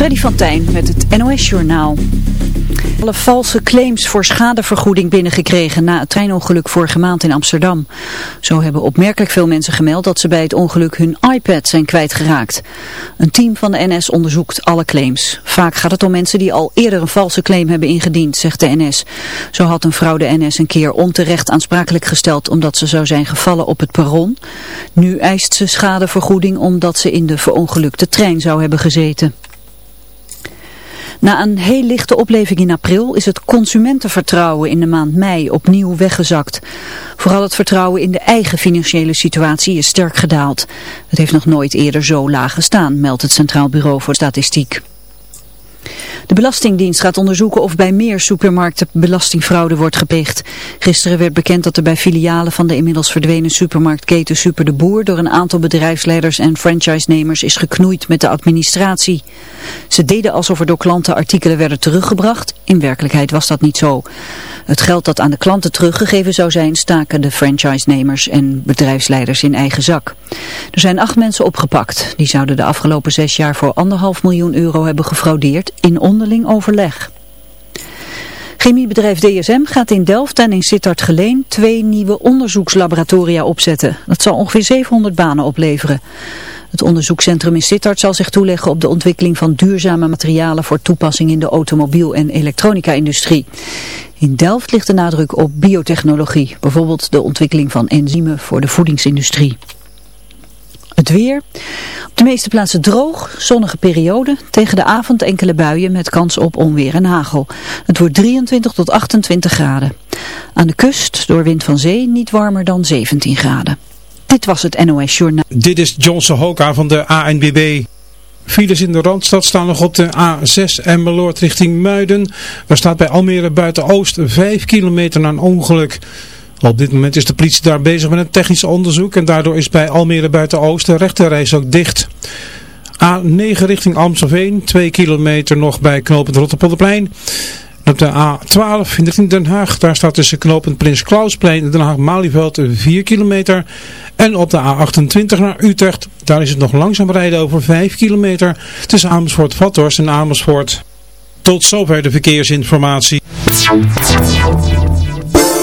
Freddy van Tijn met het NOS-journaal. Alle valse claims voor schadevergoeding binnengekregen na het treinongeluk vorige maand in Amsterdam. Zo hebben opmerkelijk veel mensen gemeld dat ze bij het ongeluk hun iPad zijn kwijtgeraakt. Een team van de NS onderzoekt alle claims. Vaak gaat het om mensen die al eerder een valse claim hebben ingediend, zegt de NS. Zo had een vrouw de NS een keer onterecht aansprakelijk gesteld omdat ze zou zijn gevallen op het perron. Nu eist ze schadevergoeding omdat ze in de verongelukte trein zou hebben gezeten. Na een heel lichte opleving in april is het consumentenvertrouwen in de maand mei opnieuw weggezakt. Vooral het vertrouwen in de eigen financiële situatie is sterk gedaald. Het heeft nog nooit eerder zo laag gestaan, meldt het Centraal Bureau voor Statistiek. De Belastingdienst gaat onderzoeken of bij meer supermarkten belastingfraude wordt gepleegd. Gisteren werd bekend dat er bij filialen van de inmiddels verdwenen supermarktketen Super de Boer door een aantal bedrijfsleiders en franchise-nemers is geknoeid met de administratie. Ze deden alsof er door klanten artikelen werden teruggebracht. In werkelijkheid was dat niet zo. Het geld dat aan de klanten teruggegeven zou zijn staken de franchise-nemers en bedrijfsleiders in eigen zak. Er zijn acht mensen opgepakt. Die zouden de afgelopen zes jaar voor anderhalf miljoen euro hebben gefraudeerd in onderling overleg. Chemiebedrijf DSM gaat in Delft en in Sittard-Geleen twee nieuwe onderzoekslaboratoria opzetten. Dat zal ongeveer 700 banen opleveren. Het onderzoekscentrum in Sittard zal zich toeleggen op de ontwikkeling van duurzame materialen voor toepassing in de automobiel- en elektronica-industrie. In Delft ligt de nadruk op biotechnologie, bijvoorbeeld de ontwikkeling van enzymen voor de voedingsindustrie. Het weer. Op de meeste plaatsen droog, zonnige periode. Tegen de avond enkele buien met kans op onweer en hagel. Het wordt 23 tot 28 graden. Aan de kust, door wind van zee, niet warmer dan 17 graden. Dit was het NOS Journaal. Dit is Johnson Hoka van de ANBB. Files in de Randstad staan nog op de A6 Emmeloord richting Muiden. Er staat bij Almere buiten Oost 5 kilometer na een ongeluk. Op dit moment is de politie daar bezig met een technisch onderzoek en daardoor is bij Almere buiten Oost de rechterreis ook dicht. A9 richting Amstelveen, 2 kilometer nog bij knooppunt Rotterpolderplein. Op de A12 richting Den Haag, daar staat tussen knooppunt Prins Klausplein en Den Haag-Malieveld 4 kilometer. En op de A28 naar Utrecht, daar is het nog langzaam rijden over 5 kilometer tussen Amersfoort-Vathorst en Amersfoort. Tot zover de verkeersinformatie.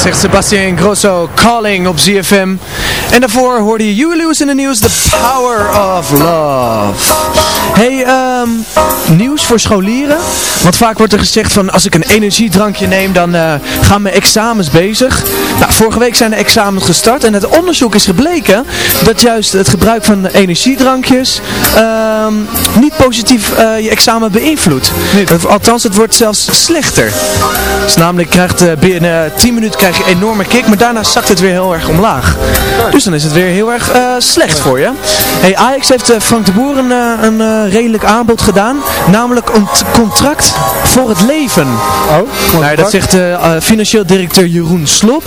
zegt Sebastian Grosso, Calling op ZFM. En daarvoor hoorde je Huey Lewis in de nieuws, The Power of Love. Hey, ehm, nieuws voor scholieren. Want vaak wordt er gezegd van, als ik een energiedrankje neem, dan eh, gaan mijn examens bezig. Nou, vorige week zijn de examens gestart en het onderzoek is gebleken dat juist het gebruik van energiedrankjes ehm, niet positief eh, je examen beïnvloedt. Althans, het wordt zelfs slechter. Dus namelijk krijgt uh, binnen 10 minuten krijg je een enorme kick, maar daarna zakt het weer heel erg omlaag. Dus dan is het weer heel erg uh, slecht voor je. Hey, Ajax heeft uh, Frank de Boer een, uh, een redelijk aanbod gedaan. Namelijk een contract voor het leven. Oh, nou, dat zegt financieel directeur Jeroen Slop.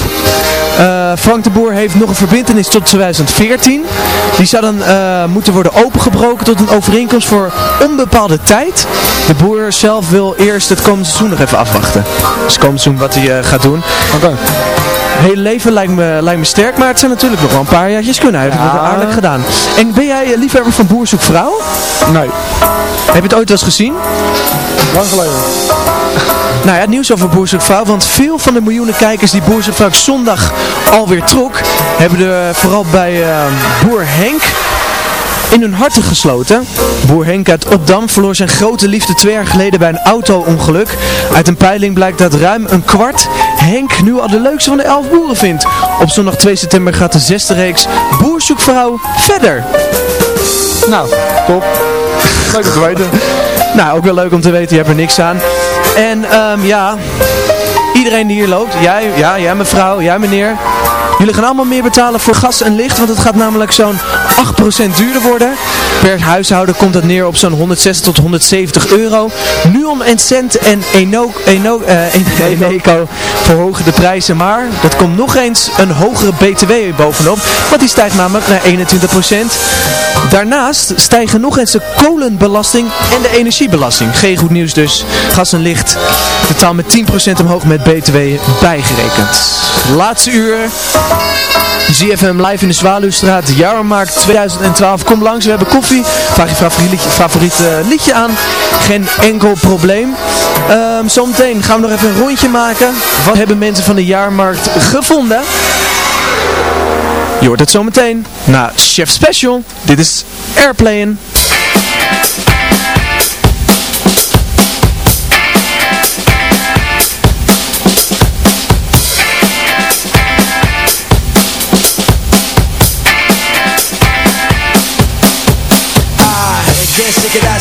Frank de Boer heeft nog een verbindenis tot 2014. Die zou dan moeten worden opengebroken tot een overeenkomst voor onbepaalde tijd. De Boer zelf wil eerst het komende seizoen nog even afwachten. Dus komend seizoen wat hij gaat doen. Oké. Hele leven lijkt me, lijkt me sterk, maar het zijn natuurlijk nog wel een paar jaartjes kunnen. Hij heeft het aardig gedaan. En ben jij liefhebber van Boer zoekt vrouw? Nee. Heb je het ooit wel eens gezien? Lang geleden. Nou ja, het nieuws over Boer zoekt vrouw, want veel van de miljoenen kijkers die Boer zoekt vrouw zondag alweer trok, hebben er vooral bij uh, Boer Henk in hun harten gesloten. Boer Henk uit Opdam verloor zijn grote liefde twee jaar geleden bij een auto-ongeluk. Uit een peiling blijkt dat ruim een kwart Henk nu al de leukste van de elf boeren vindt. Op zondag 2 september gaat de zesde reeks Boer zoekt vrouw verder. Nou, top. Leuk om te weten. nou, ook wel leuk om te weten, je hebt er niks aan. En um, ja, iedereen die hier loopt, jij, ja, jij mevrouw, jij meneer, Jullie gaan allemaal meer betalen voor gas en licht, want het gaat namelijk zo'n 8% duurder worden. Per huishouden komt dat neer op zo'n 160 tot 170 euro. Nuon en Cent en Eno, Eno, uh, Eneco verhogen de prijzen, maar dat komt nog eens een hogere btw bovenop, want die stijgt namelijk naar 21%. Daarnaast stijgen nog eens de kolenbelasting en de energiebelasting. Geen goed nieuws dus. Gas en licht totaal met 10% omhoog met btw bijgerekend. Laatste uur. ZFM live in de Zwaluwstraat, Jaarmarkt 2012. Kom langs, we hebben koffie. Vraag je favoriet liedje, favoriet, uh, liedje aan. Geen enkel probleem. Um, zometeen gaan we nog even een rondje maken. Wat hebben mensen van de Jaarmarkt gevonden? Je hoort het zometeen na Chef Special. Dit is Airplane.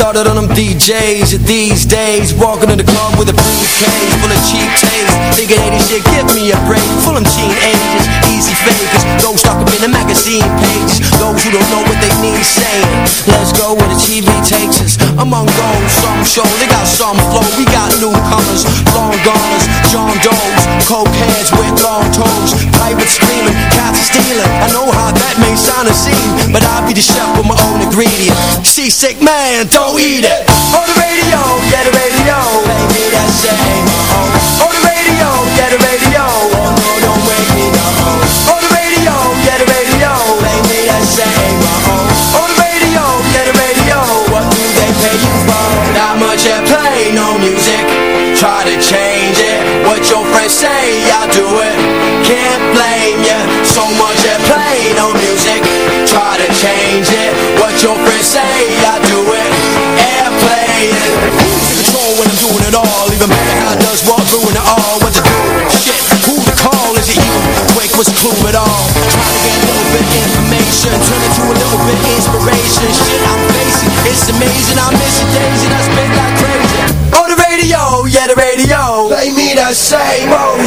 started on them DJs these days. Walking in the club with a briefcase Full of cheap taste. Thinking 80 shit, give me a break. Full of teenagers, easy fakers the magazine pages Those who don't know what they need saying Let's go where the TV takes us Among those, some show They got some flow, we got newcomers Long goners, John Doe's Coke heads with long toes Pirates screaming, cats stealing I know how that may sound a scene But I'll be the chef with my own ingredient Seasick man don't eat it. On the radio, get a radio. Play me that same oh. On the radio, get a radio. Try to change it. What your friends say, I do it. Can't blame ya. So much airplay, no music. Try to change it. What your friends say, I do it. Airplay. Control when I'm doing it all Even better how does what ruin it all What to do? Shit, who to call? Is it you? Quick, what's clue it all? Try to get a little bit information Turn it to a little bit inspiration Shit I'm facing, it's amazing I'm missing days and I spit like crazy On the radio, yeah the radio Play me that same old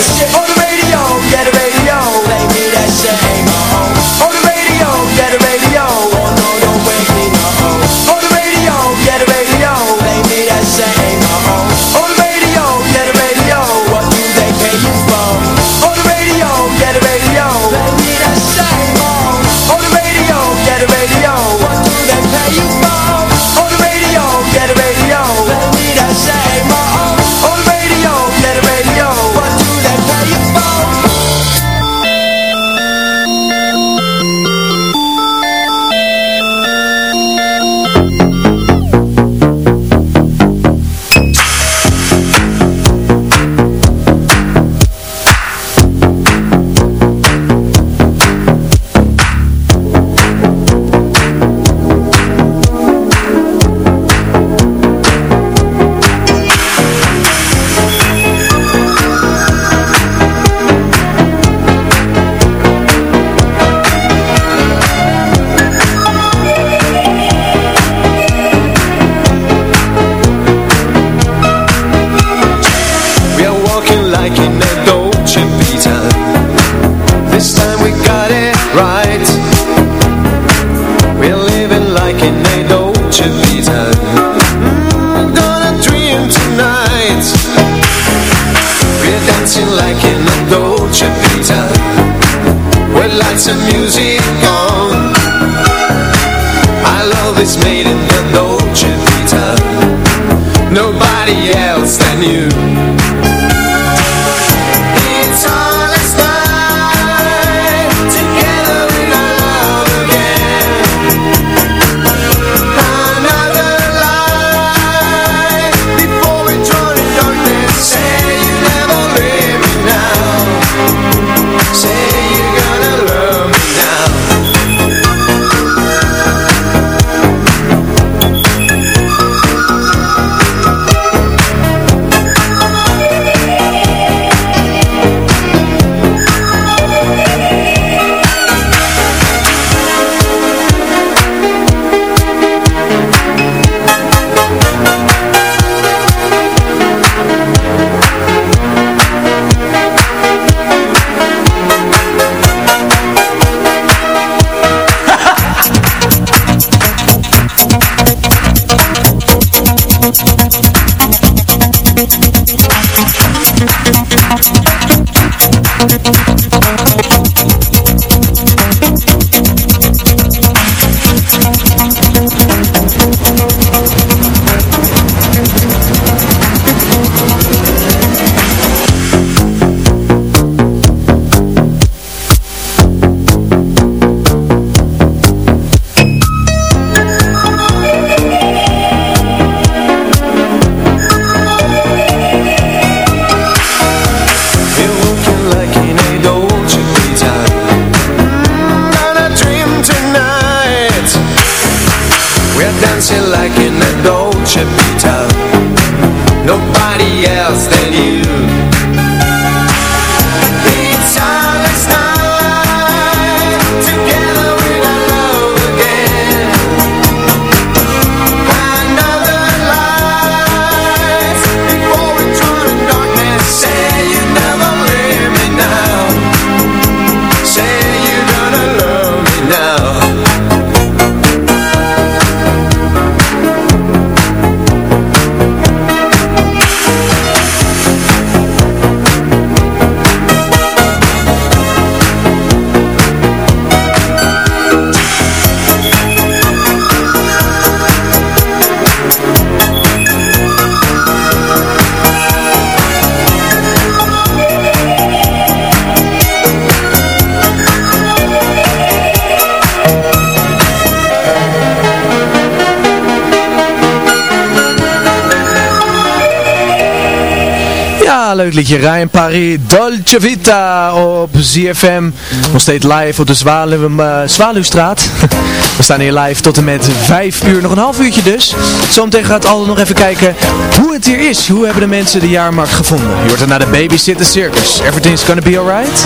Leuk liedje. Ryan Paris, Dolce Vita op ZFM. Nog steeds live op de eh, Zwaluwstraat. We staan hier live tot en met 5 uur. Nog een half uurtje dus. Zometeen gaat Aldo nog even kijken hoe het hier is. Hoe hebben de mensen de jaarmarkt gevonden? Je hoort er naar de Babysitter Circus. Everything's gonna be alright.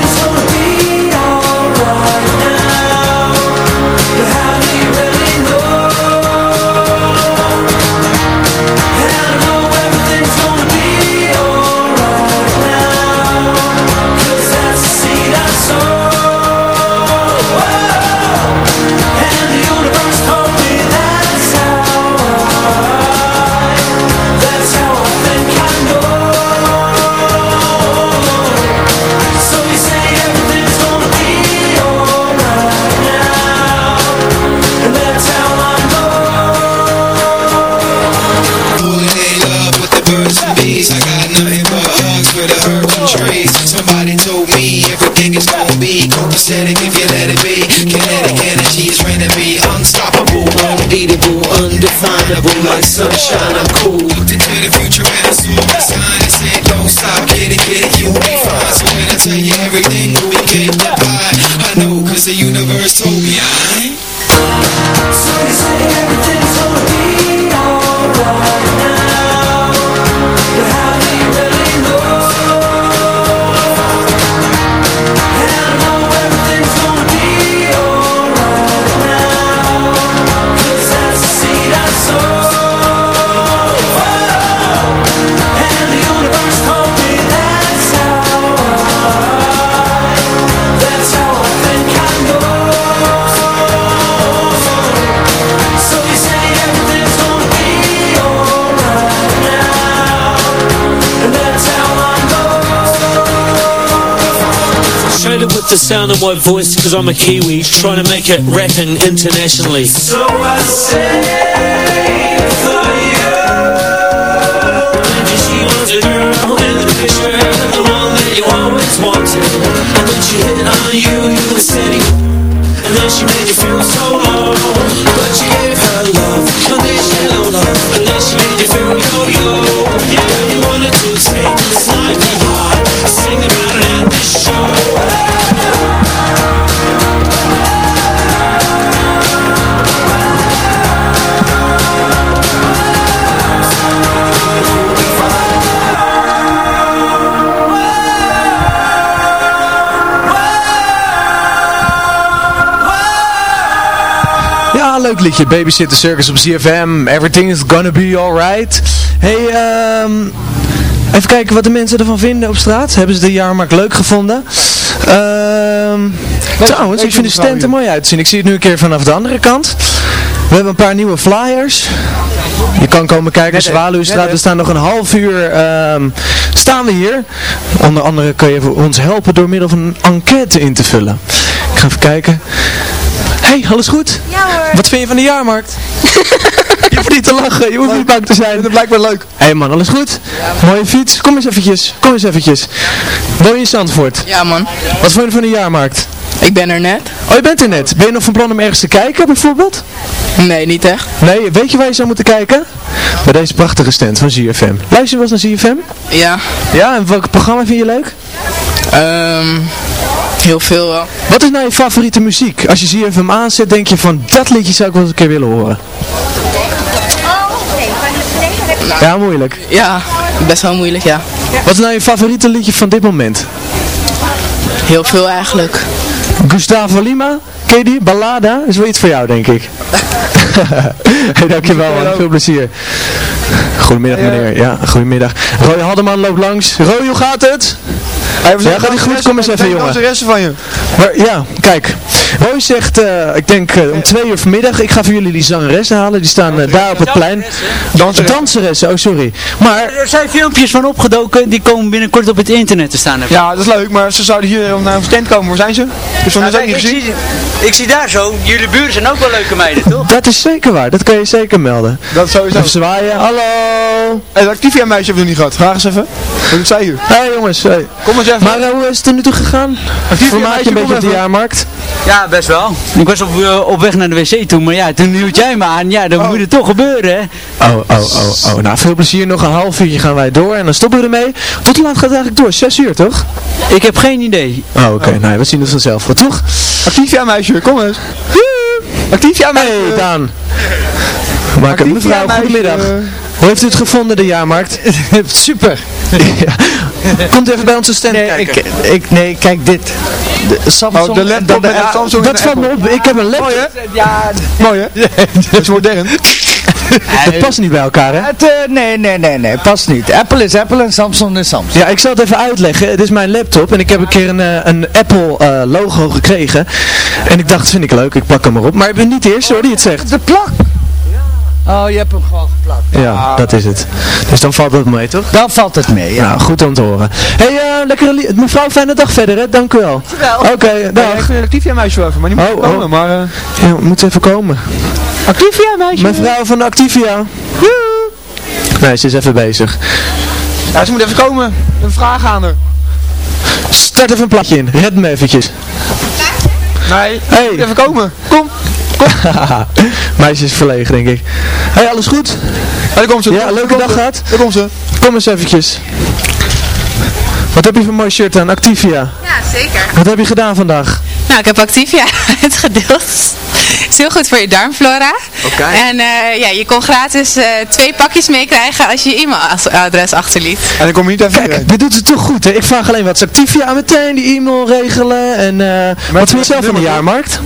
the sound of my voice Cause I'm a Kiwi Trying to make it rapping internationally. So I say for you. She was a girl in the picture The one that you always wanted. And when she hit on you, you were steady liedje. Babysitter Circus op CFM. Everything is gonna be alright. Hey, ehm... Even kijken wat de mensen ervan vinden op straat. Hebben ze de jaarmarkt leuk gevonden? Ehm trouwens, ik vind de stand er mooi uitzien. Ik zie het nu een keer vanaf de andere kant. We hebben een paar nieuwe flyers. Je kan komen kijken, Zwaluwstraat. We staan nog een half uur, ehm, staan we hier. Onder andere kun je ons helpen door middel van een enquête in te vullen. Ik ga even kijken. Hey, alles goed? Ja hoor. Wat vind je van de jaarmarkt? je hoeft niet te lachen, je hoeft niet bang te zijn. Dat blijkt wel leuk. Hé hey man, alles goed? Mooie fiets. Kom eens eventjes, kom eens eventjes. Woon je in Zandvoort? Ja man. Wat vond je van de jaarmarkt? Ik ben er net. Oh, je bent er net. Ben je nog van plan om ergens te kijken bijvoorbeeld? Nee, niet echt. Nee, weet je waar je zou moeten kijken? Bij deze prachtige stand van ZFM. Luister je wel eens naar ZFM? Ja. Ja, en welk programma vind je leuk? Ehm heel veel wel. Wat is nou je favoriete muziek? Als je ZFM aanzet, denk je van dat liedje zou ik wel eens een keer willen horen. Ja, moeilijk. Ja, best wel moeilijk, ja. Wat is nou je favoriete liedje van dit moment? Heel veel eigenlijk. Gustavo Lima, ken je die? Ballada? Is wel iets voor jou, denk ik. hey, dankjewel man, veel plezier. Goedemiddag meneer, ja, goedemiddag. Roy Haddeman loopt langs. Roy, hoe gaat het? Ja, gaat niet goed? Kom eens even, jongen. de resten van je? Maar, ja, kijk. Roy zegt, eh, ik denk eh, om twee uur vanmiddag, ik ga voor jullie die zangeressen halen. Die staan eh, daar op het plein. Danseressen. Danseressen, oh sorry. Maar, Er zijn filmpjes van opgedoken, die komen binnenkort op het internet te staan. Ja, dat is leuk, maar ze zouden hier naar een stand komen. Waar zijn ze? Dus ook niet ik, gezien. zie, ik zie daar zo, jullie buren zijn ook wel leuke meiden, toch? dat is zeker waar, dat kan je zeker melden. Dat sowieso. Even zwaaien, hallo. Hey, dat Activia meisje hebben we nog niet gehad. Vraag eens even. Wat zij hier? Hé hey, jongens, hey. Kom eens even. Maar eh, hoe is het er nu toe gegaan? Vermaak meisje, je een beetje op de jaarmarkt? Ja, best wel. Ik was op, eh, op weg naar de wc toe, maar ja, toen hield jij me aan. Ja, dan moet het toch gebeuren, hè? Oh, oh, oh, oh. Nou, veel plezier. Nog een half uurtje gaan wij door en dan stoppen we ermee. Tot hoe laat gaat het eigenlijk door? Zes uur, toch? Ik heb geen idee. Oh, oké. Nou, we zien het vanzelf wel, toch? Activia meisje, kom eens. Activia meisje. Hey, Daan. Maak het. Mevrouw, goedemiddag. Hoe heeft u het gevonden, de jaarmarkt? Super. ja. Komt even bij onze stand Nee, kijken. ik, ik, nee, kijk dit. De Samsung. Oh, de laptop ja, de Samsung Dat valt me op. Ik heb een laptop. Mooi hè? Ja, Mooi hè? Dat is modern. Het past niet bij elkaar, hè? het, eh, nee, nee, nee, nee, past niet. Apple is Apple en Samsung is Samsung. Ja, ik zal het even uitleggen. Het is mijn laptop en ik heb een keer een, eh, een Apple eh, logo gekregen. En ik dacht, vind ik leuk, ik plak hem erop. Maar ik ben niet de eerste hoor die het zegt. De plak. Oh, je hebt hem gewoon geplakt. Ja, dat is het. Dus dan valt het mee, toch? Dan valt het mee, ja. Nou, goed om te horen. Hé, hey, eh, lekkere mevrouw, fijne dag verder, hè? Dank u wel. Oké, ik dag. vind Activia meisje wel even, maar die moet Oh, komen. oh. Maar, eh, Ja, we moeten even komen. Activia meisje. Mevrouw van Activia. Nee, ze is even bezig. Ja, ze moet even komen. Een vraag aan haar. Start even een platje in. Red me eventjes. Nee, Hey. moet even komen. Kom. Meisje is verlegen, denk ik. Hey, alles goed? Ja, daar komt ze. Ja, leuke dag gehad? Daar komt ze. Kom eens eventjes. Wat heb je voor een mooi shirt aan? Activia. Ja, zeker. Wat heb je gedaan vandaag? Nou, ik heb Activia uitgedeeld. is heel goed voor je darmflora. Oké. En eh, ja, je kon gratis eh, twee pakjes meekrijgen als je je e-mailadres achterliet. En dan kom je niet even Kijk, dit doet het toch goed, hè? Ik vraag alleen wat is Activia meteen, die e-mail regelen en eh wat vind je zelf van de jaarmarkt?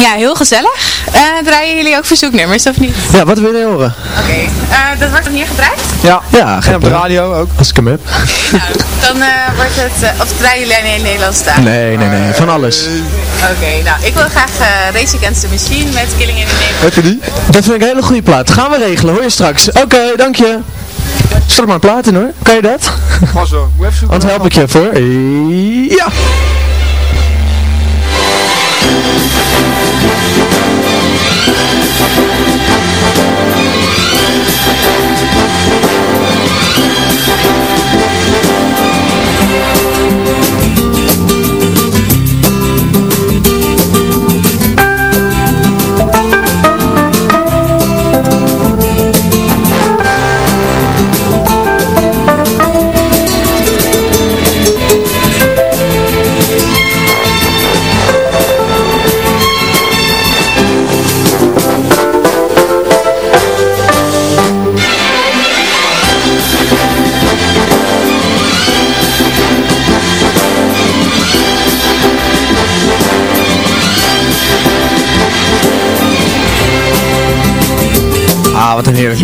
Ja, heel gezellig. Eh draaien jullie ook verzoeknummers of niet? Ja, wat wil je horen? Oké. Eh, dat wordt dan hier gedraaid? Ja, ja En op de radio ook. Als ik hem heb. nou, dan eh, wordt het... eh, of draaien jullie alleen in Nederlands staan? Nee, nee, nee, van alles. Oké, nou, ik wil graag eh Race Against the Machine met Killing in the Name. Heb je die? Dat vind ik een hele goede plaat. Gaan we regelen, hoor je straks. Oké, dank je. Start maar een plaat in hoor. Kan je dat? Pas zo. Want help ik je voor. Ja. Ah,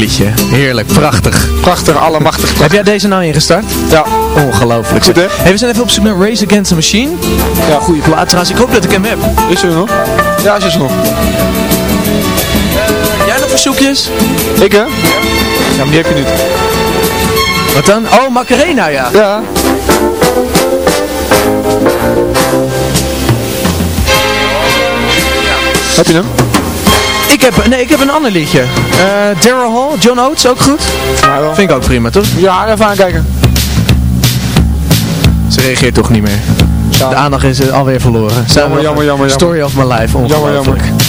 liedje. Heerlijk, prachtig. Prachtig, allemachtig. Heb jij deze nou ingestart? Ja. Ongelooflijk. Goed, hè? Hey, we zijn even op zoek naar Race Against the Machine. Ja. Goeie plaat trouwens. Ik hoop dat ik hem heb. Is er nog? Ja, is er nog. Jij nog verzoekjes? Ik hè? Ja, maar die heb je niet. Wat dan? Oh, Macarena, ja. Ja. Heb je hem? Ik heb, nee, ik heb een ander liedje. Eh Daryl Hall, John Oates, ook goed? Ja, wel. Vind ik ook prima, toch? Ja, even aankijken. Ze reageert toch niet meer. De aandacht is alweer verloren. Zijn Jammer, jammer, jammer, jammer. Story of my life, ongelooflijk. jammer. Who's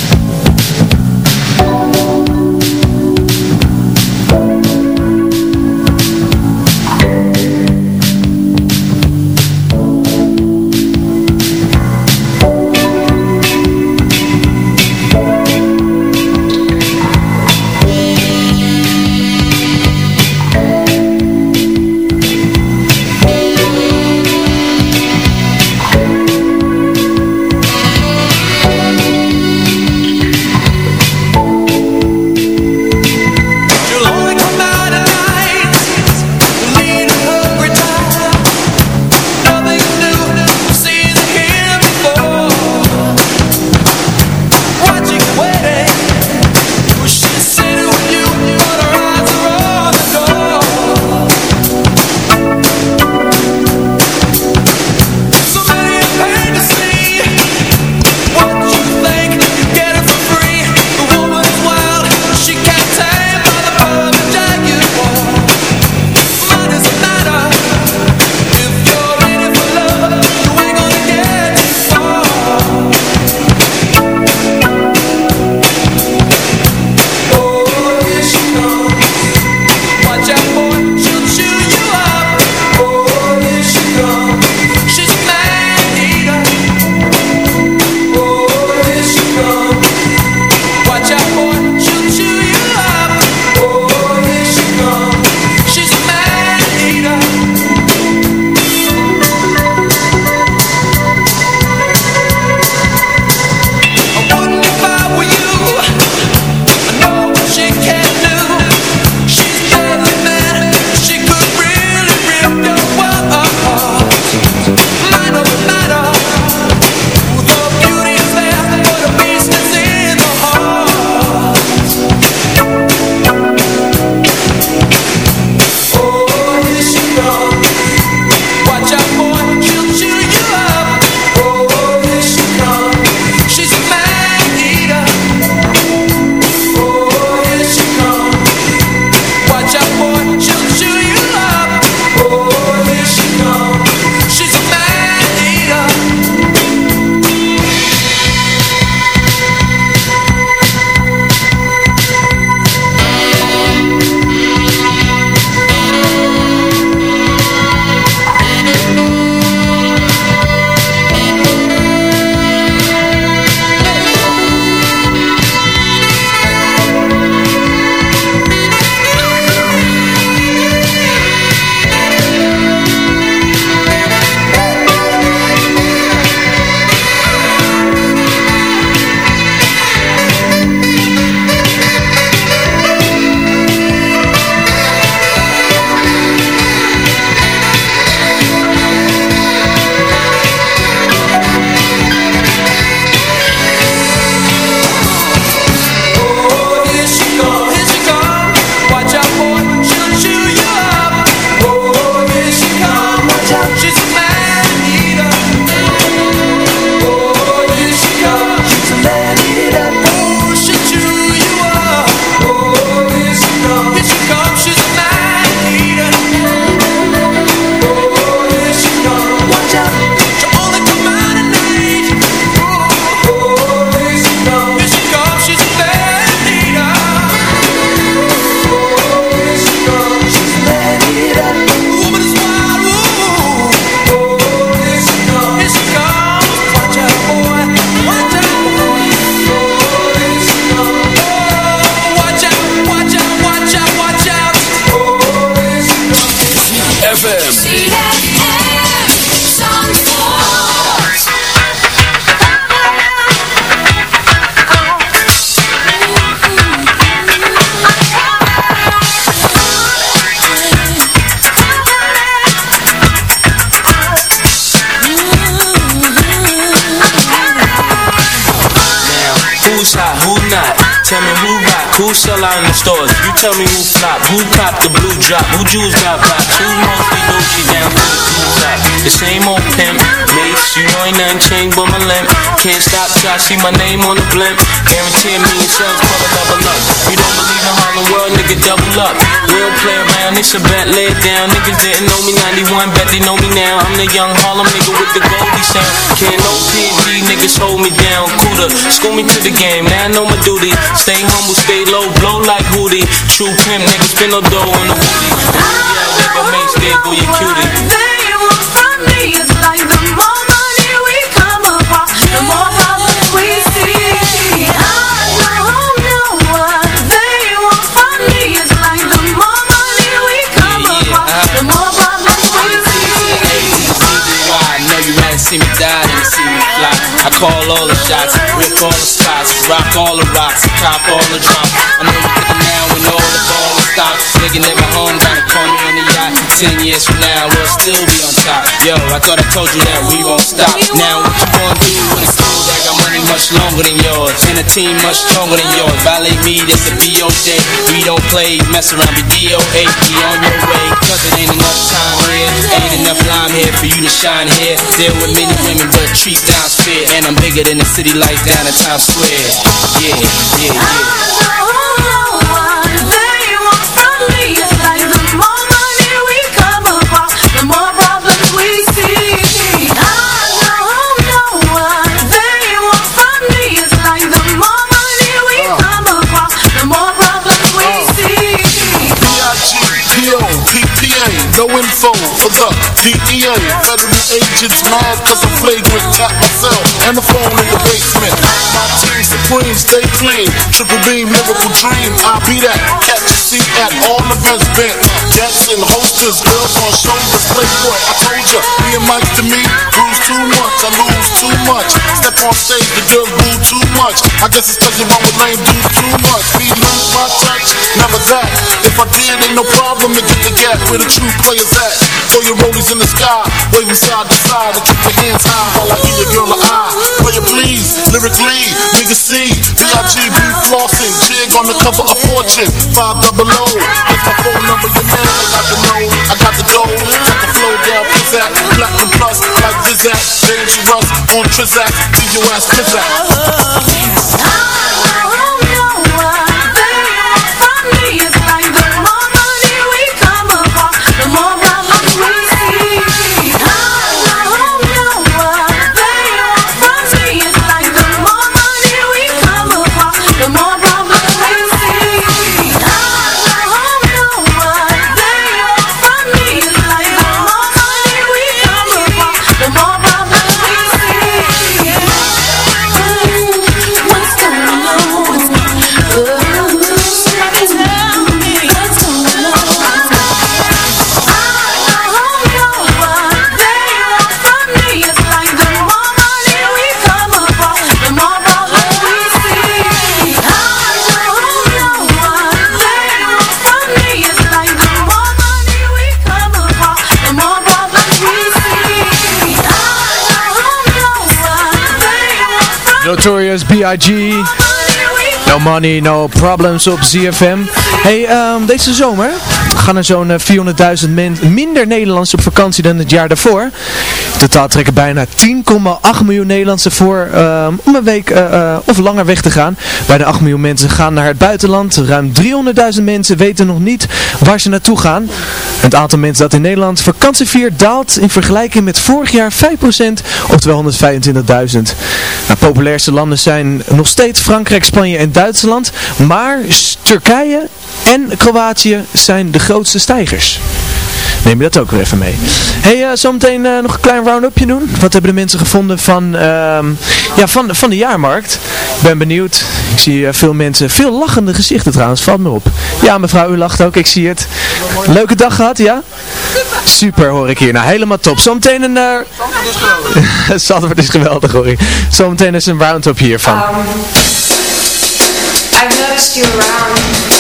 drop, jewels got pops, who mostly Gucci down to the top. The same old pimp, mates, you know ain't nothing changed but my limp. Can't stop till I see my name on the blimp. Guarantee me and sales for the up. You don't believe in Harlem World, nigga, double up. Real play around, it's a bet, lay down. Niggas didn't know me 91, bet they know me now. I'm the young Harlem nigga with the Goldie sound. Can't no niggas hold me down. Cooler, school me to the game, now I know my duty. Stay humble, stay low, blow like Hootie. True pimp, niggas spin no dough on the booty. Yeah, make stay go you cutie. I call all the shots, rip all the spots, rock all the rocks, cop all the drops. I know you thinking now when all the ball stops. Nigga never home, gotta call me on the yacht. Ten years from now, we'll still be on top. Yo, I thought I told you that we won't stop. Now what you gonna do when it's cool? I got money much longer than yours, and a team much stronger than yours. Violate me, that's a BOJ. We don't play, mess around, be DOA. Be on your way, cause it ain't enough time here. Ain't enough lime here for you to shine here. Deal with many women, but treat down's fair. And I'm bigger than the city lights down in Times Square. Yeah, yeah, yeah. Ah, ah, ah, million agents mad cause I'm flagrant Tap myself and the phone in the basement. My team supreme, stay clean. Triple beam, lyrical dream, I'll be that Catch a seat at all events bent. Jets and holsters, girls on shoulders Playboy, I told ya, me and Mike to me. Bruise too much, I lose too much. Step on stage, the girls boo too much. I guess it's cause you run with lame do too much. Me lose my touch, never that. If I did, ain't no problem to get the gap Where the true players at. Throw your rollies in the sky Waving side to side And keep your hands high While I give your girl an eye Player please, lyrically Nigga C, B-I-G-B flossing Jig on the cover of Fortune. Five double O It's my phone number, you know I got the know I got the dough. Got the flow down, pizzazz Platinum plus, like Zizak Dangerous on Trizak Leave your ass pizzazz uh-huh. No money, no problems op ZFM. Hey, ehm, deze zomer gaan er zo'n eh, 400.000 men minder Nederlanders op vakantie dan het jaar daarvoor. Totaal trekken bijna 10,8 miljoen Nederlanders voor ehm, om een week eh, eh, of langer weg te gaan. Bijna 8 miljoen mensen gaan naar het buitenland. Ruim 300.000 mensen weten nog niet waar ze naartoe gaan. Het aantal mensen dat in Nederland vakantie viert daalt in vergelijking met vorig jaar 5%, oftewel 125.000. Nou, populairste landen zijn nog steeds Frankrijk, Spanje en Duitsland. Maar Turkije en Kroatië zijn de grootste stijgers. Neem je dat ook weer even mee. Hey, eh, zometeen eh, nog een klein round-upje doen. Wat hebben de mensen gevonden van, ehm, ja, van, van de jaarmarkt. Ik ben benieuwd. Ik zie eh, veel mensen, veel lachende gezichten trouwens, valt me op. Ja, mevrouw, u lacht ook, ik zie het. Leuke dag gehad, ja? Super, hoor ik hier. Nou, helemaal top. Zometeen een... eh Zandvoort is geweldig, hoor ik. Zometeen is een round-up hiervan. Um, I've noticed you around.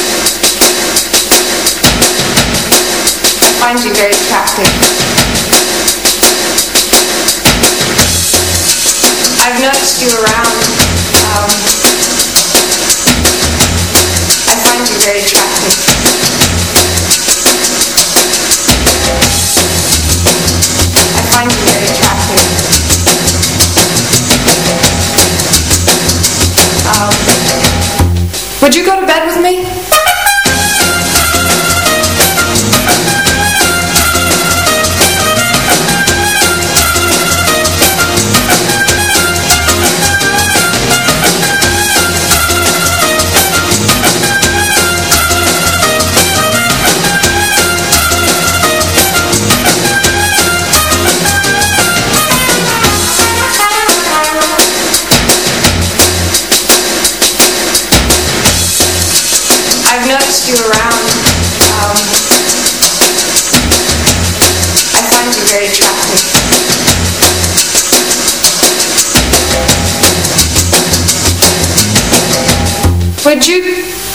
I find you very attractive. I've noticed you around. Um, I find you very attractive.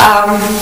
Um,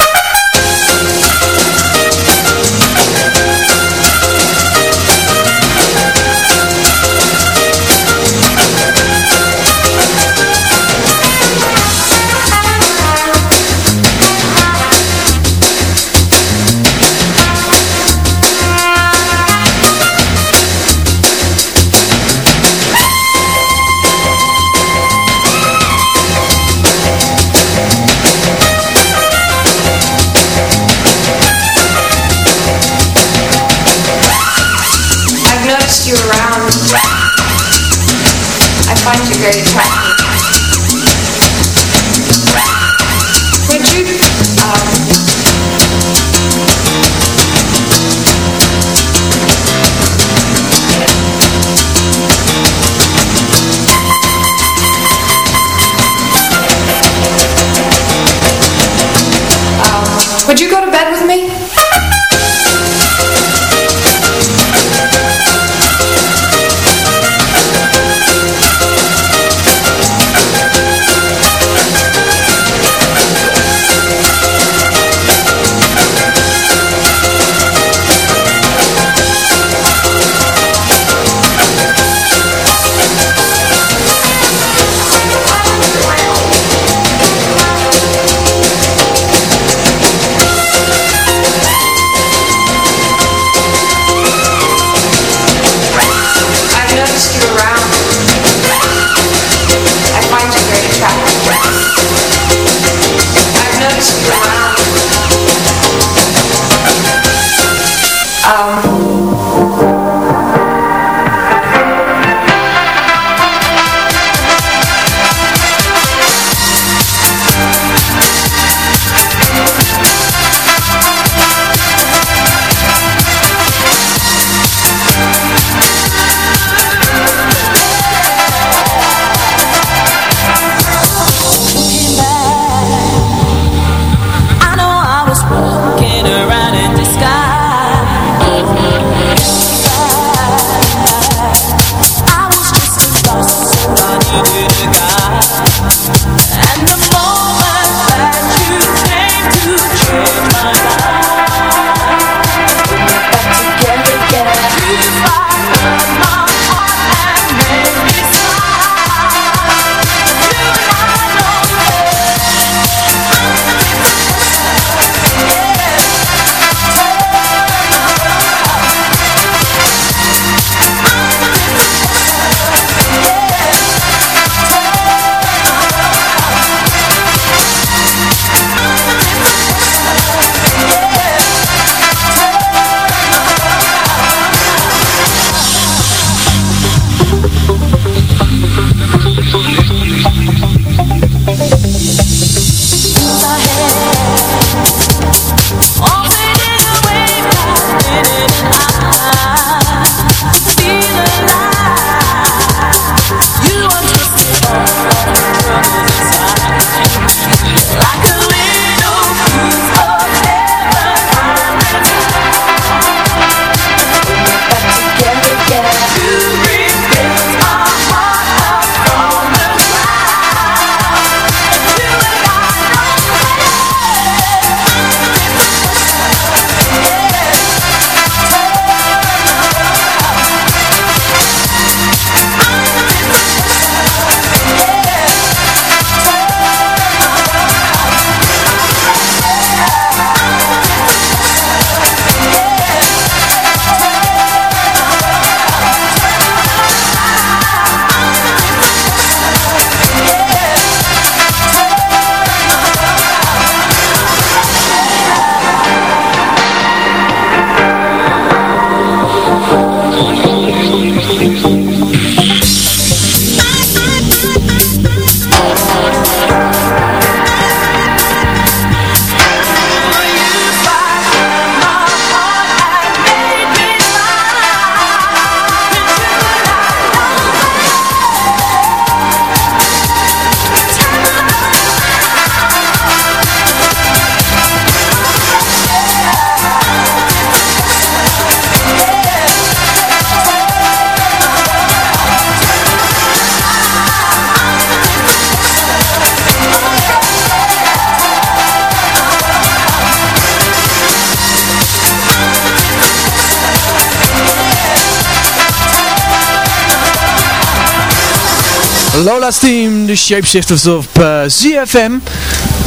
Shapeshifters op eh, ZFM.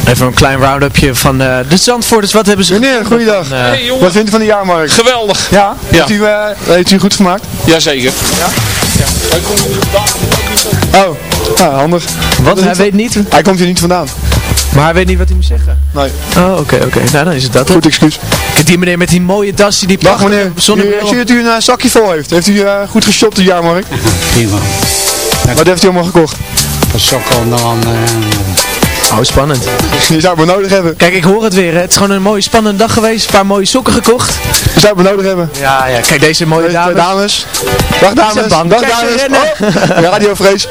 Even een klein round-upje van eh, de Zandvoorters. Wat hebben ze Meneer, goeiedag. Van, eh, Wat vindt u van de jaarmarkt? Geweldig. Ja? Ja. Heeft, u, eh, heeft u goed gemaakt? Jazeker. Oh, nou, handig. Wat? Hij weet niet? Hij komt hier niet vandaan. Maar hij weet niet wat hij moet zeggen. Nee. Oh, oké, oké. Nou, dan is het dat. Goed excuus. Die meneer met die mooie das, die Dag meneer. Zonnebril. ik zie dat u een zakje vol heeft. Heeft u eh, goed geshopt de jaarmarkt? Prima. Wat heeft u allemaal gekocht? Sokkel onder andere. Oh, spannend. Je zou het maar nodig hebben. Kijk, ik hoor het weer. Hè. Het is gewoon een mooie spannende dag geweest. Een paar mooie sokken gekocht. Je zou het maar nodig hebben. Ja, ja. Kijk, deze mooie Deze dames. dames. Dag dames. bang. Dag dames. Oh, radiovrees.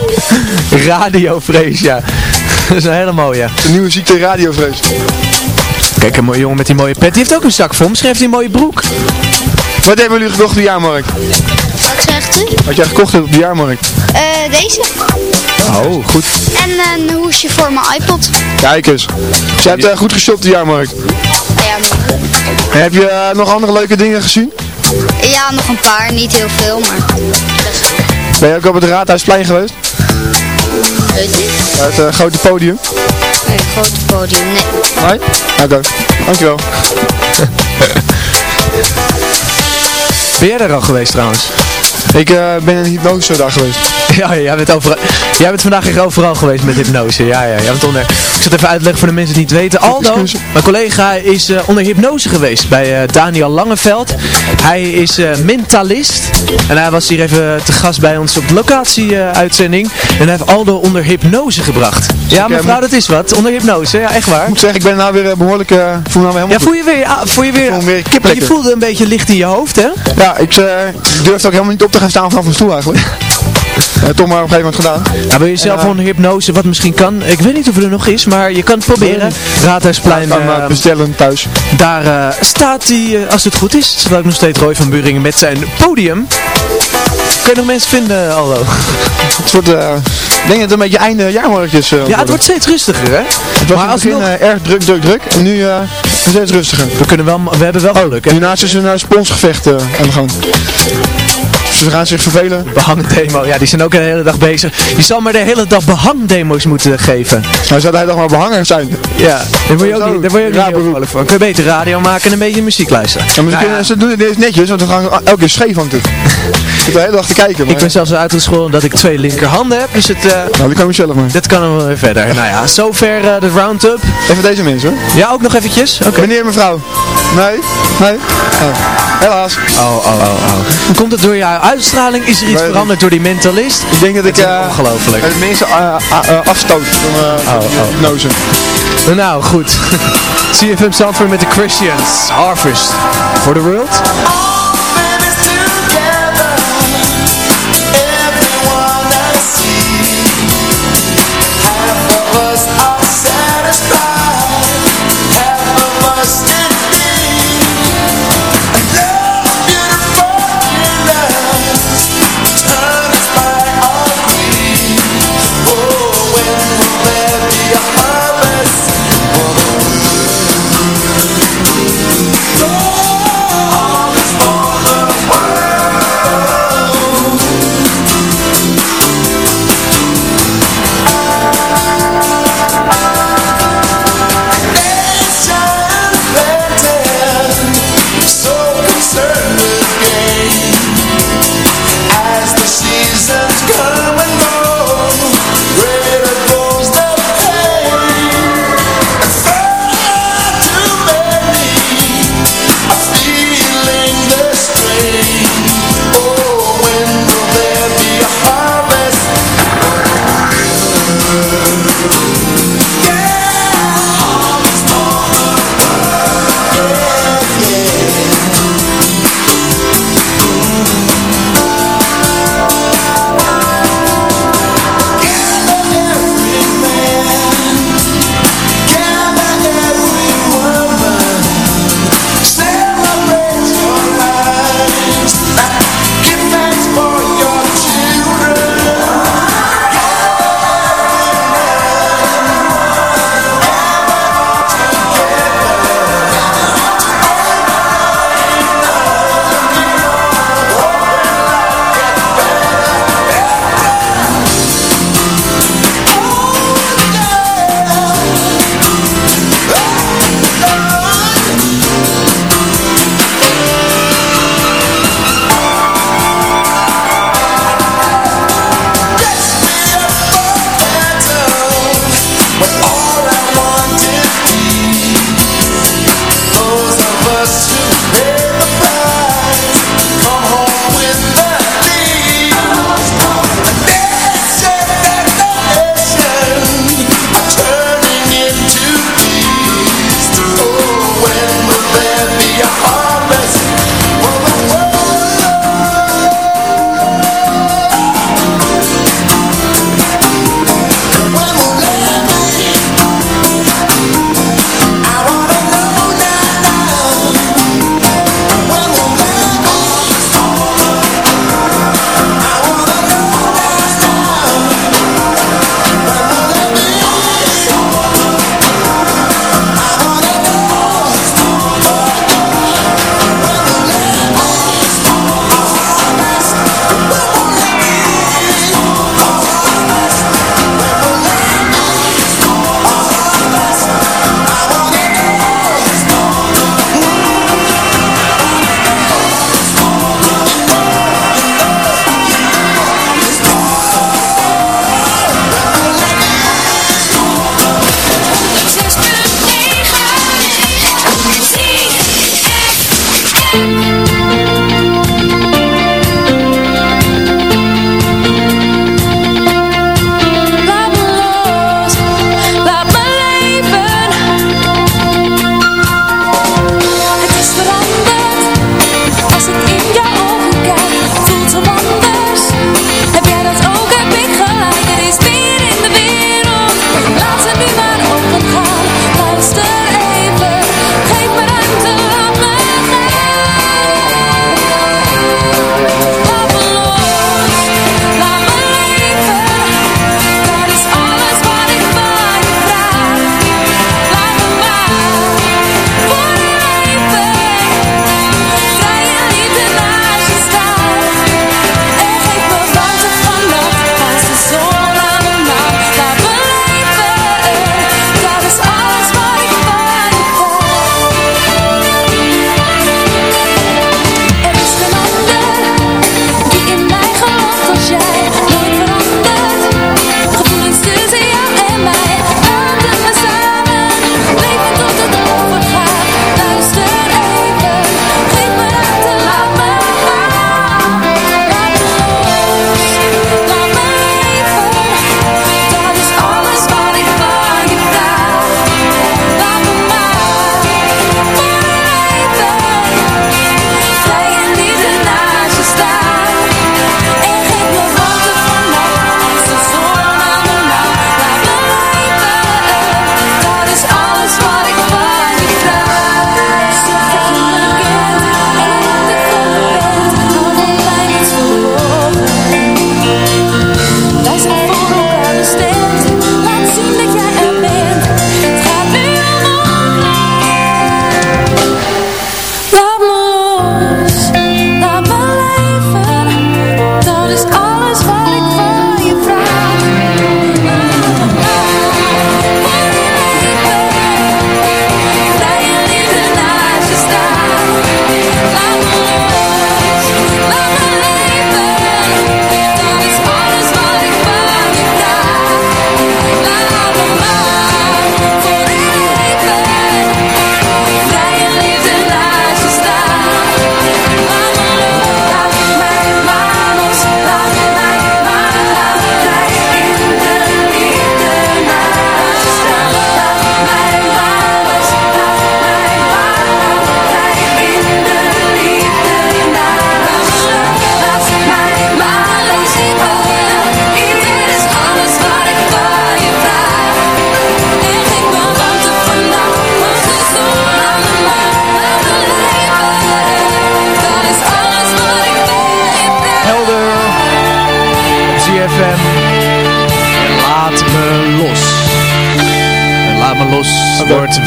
Radiovrees, ja. Dat is een hele mooie. De nieuwe ziekte radiovrees. Kijk, een mooie jongen met die mooie pet. Die heeft ook een zak vol. Misschien heeft hij een mooie broek. Wat hebben jullie gekocht op de jaarmarkt? Wat zegt u? Wat jij gekocht hebt op de jaarmarkt? Eh, deze. Oh, goed. En een hoesje voor mijn iPod. Kijk eens. Jij hebt eh, goed geshopt op de jaarmarkt. Ja, En heb je eh, nog andere leuke dingen gezien? ja, nog een paar. Niet heel veel, maar. Ben je ook op het Raadhuisplein geweest? Weet ik. Het eh, grote podium. Nee, grote podium. Nee. Nee? Oké. Dankjewel. Ben jij daar al geweest trouwens? Ik eh, ben in een hypnose dag geweest. Ja, jij bent, overal, jij bent vandaag echt overal geweest met hypnose. Ja, ja, jij bent onder... Ik zal het even uitleggen voor de mensen die het weten. Aldo, mijn collega, is eh, onder hypnose geweest bij eh, Daniel Langeveld. Hij is eh, mentalist. En hij was hier even te gast bij ons op de locatie-uitzending. en hij heeft Aldo onder hypnose gebracht. Ja, mevrouw, dat is wat. Onder hypnose, ja, echt waar. Ik moet zeggen, ik ben nou weer eh, behoorlijk, eh voel me nou weer Ja, helemaal voel je weer, ah, voel je weer, voel weer je voelde een beetje licht in je hoofd, hè? Ja, ik durfde ook helemaal niet op te gaan staan vanaf mijn stoel eigenlijk. Eh, toch maar op een gegeven moment gedaan. Nou, wil je zelf En, eh, onder hypnose, wat misschien kan, ik weet niet of het er nog is, maar je kan het proberen. Raadhuisplein, Ik kan eh, bestellen thuis. daar staat hij, als het goed is, staat ook nog steeds Roy van Buringen met zijn podium. Kun je nog mensen vinden, Aldo? Het wordt, ik denk dat het een beetje einde jaarmarkt is. eh, Ja, het wordt steeds rustiger, hè? Het was maar in het begin eh, erg druk, druk, druk. En nu steeds rustiger. We, kunnen wel, we hebben wel geluk, hè? Hiernaast is een uh, sponsgevecht eh, aan de gang. Ze gaan zich vervelen. Behangdemo, ja, die zijn ook de hele dag bezig. Je zal maar de hele dag behangdemo's moeten geven. Nou zou hij toch maar behanger zijn. Ja, daar word je ook niet, daar word je ook niet heel van. Kun je beter radio maken en een beetje muziek luisteren. Ja, maar ze, Nou kunnen, ja. ze doen het netjes, want we gaan elke keer scheef hangt het. Zit de hele dag te kijken. Maar, Ik ben zelfs uitgescholden dat ik twee linkerhanden heb, dus het, eh, Nou, die kan je zelf maar. dat kan wel weer verder. Nou ja, zover eh, de round-up. Even deze mensen hoor. Ja, ook nog eventjes? Oké. Meneer, mevrouw. Nee? Nee? Oh. Helaas. Oh, oh, oh, oh. Komt het door jouw uitstraling? Is er iets Weet veranderd door die mentalist? Ik denk dat ik eh, ongelooflijk. het eh, afstoot van eh Oh, oh. Nou, goed. CFM Zandvoort met de Christians. Harvest. For the world.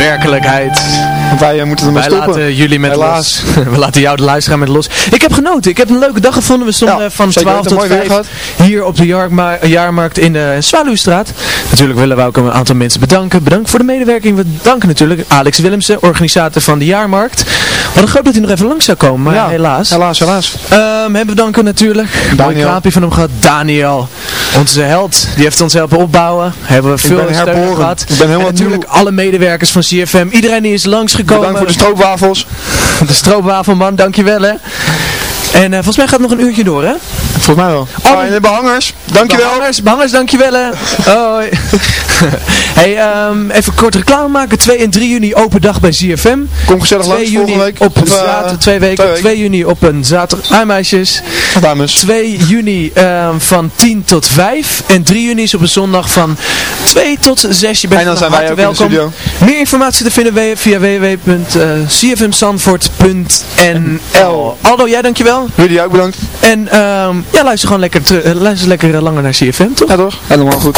Werkelijkheid. Wij moeten ermee Wij stoppen. laten jullie met Helaas. los. We laten jou de luisteraar met los. Ik heb genoten. Ik heb een leuke dag gevonden. We stonden Ja, van zeker. 12 Een tot mooi weer 5 gehad. hier op de jaarma- jaarmarkt in de Zwaluwstraat. Natuurlijk willen we ook een aantal mensen bedanken. Bedankt voor de medewerking. We danken natuurlijk Alex Willemsen, organisator van de jaarmarkt. We hadden gehoopt dat hij nog even langs zou komen, maar Ja, helaas. Helaas, helaas. Ehm hebben we danken natuurlijk. Mooi Daniel. kraampje van hem gehad. Daniel, onze held. Die heeft ons helpen opbouwen. Hebben we veel steun gehad. Ik ben helemaal en natuurlijk alle medewerkers van CFM. Iedereen die is langsgekomen. Bedankt voor de stroopwafels. De stroopwafelman, dankjewel hè. En eh, volgens mij gaat het nog een uurtje door hè. Volgens mij wel. Oh, en de behangers. Dankjewel. Behangers, behangers dankjewel hè. Hoi. hey, ehm, even kort reclame maken. 2 en 3 juni open dag bij ZFM. Kom gezellig 2 langs juni volgende week. op een Of, eh, zaterdag, twee weken. twee weken. 2 juni op een zaterdag. Ah meisjes. Dames. 2 juni ehm, van 10 tot 5. En 3 juni is op een zondag van 2 tot 6. Je bent En dan zijn wij in de welkom. Meer informatie te vinden via www.cfmzandvoort.nl Aldo, jij dankjewel. Jullie ook bedankt. En ehm, ja, luister gewoon lekker, eh, luister lekker eh, langer naar CFM, toch? Ja toch? Helemaal goed.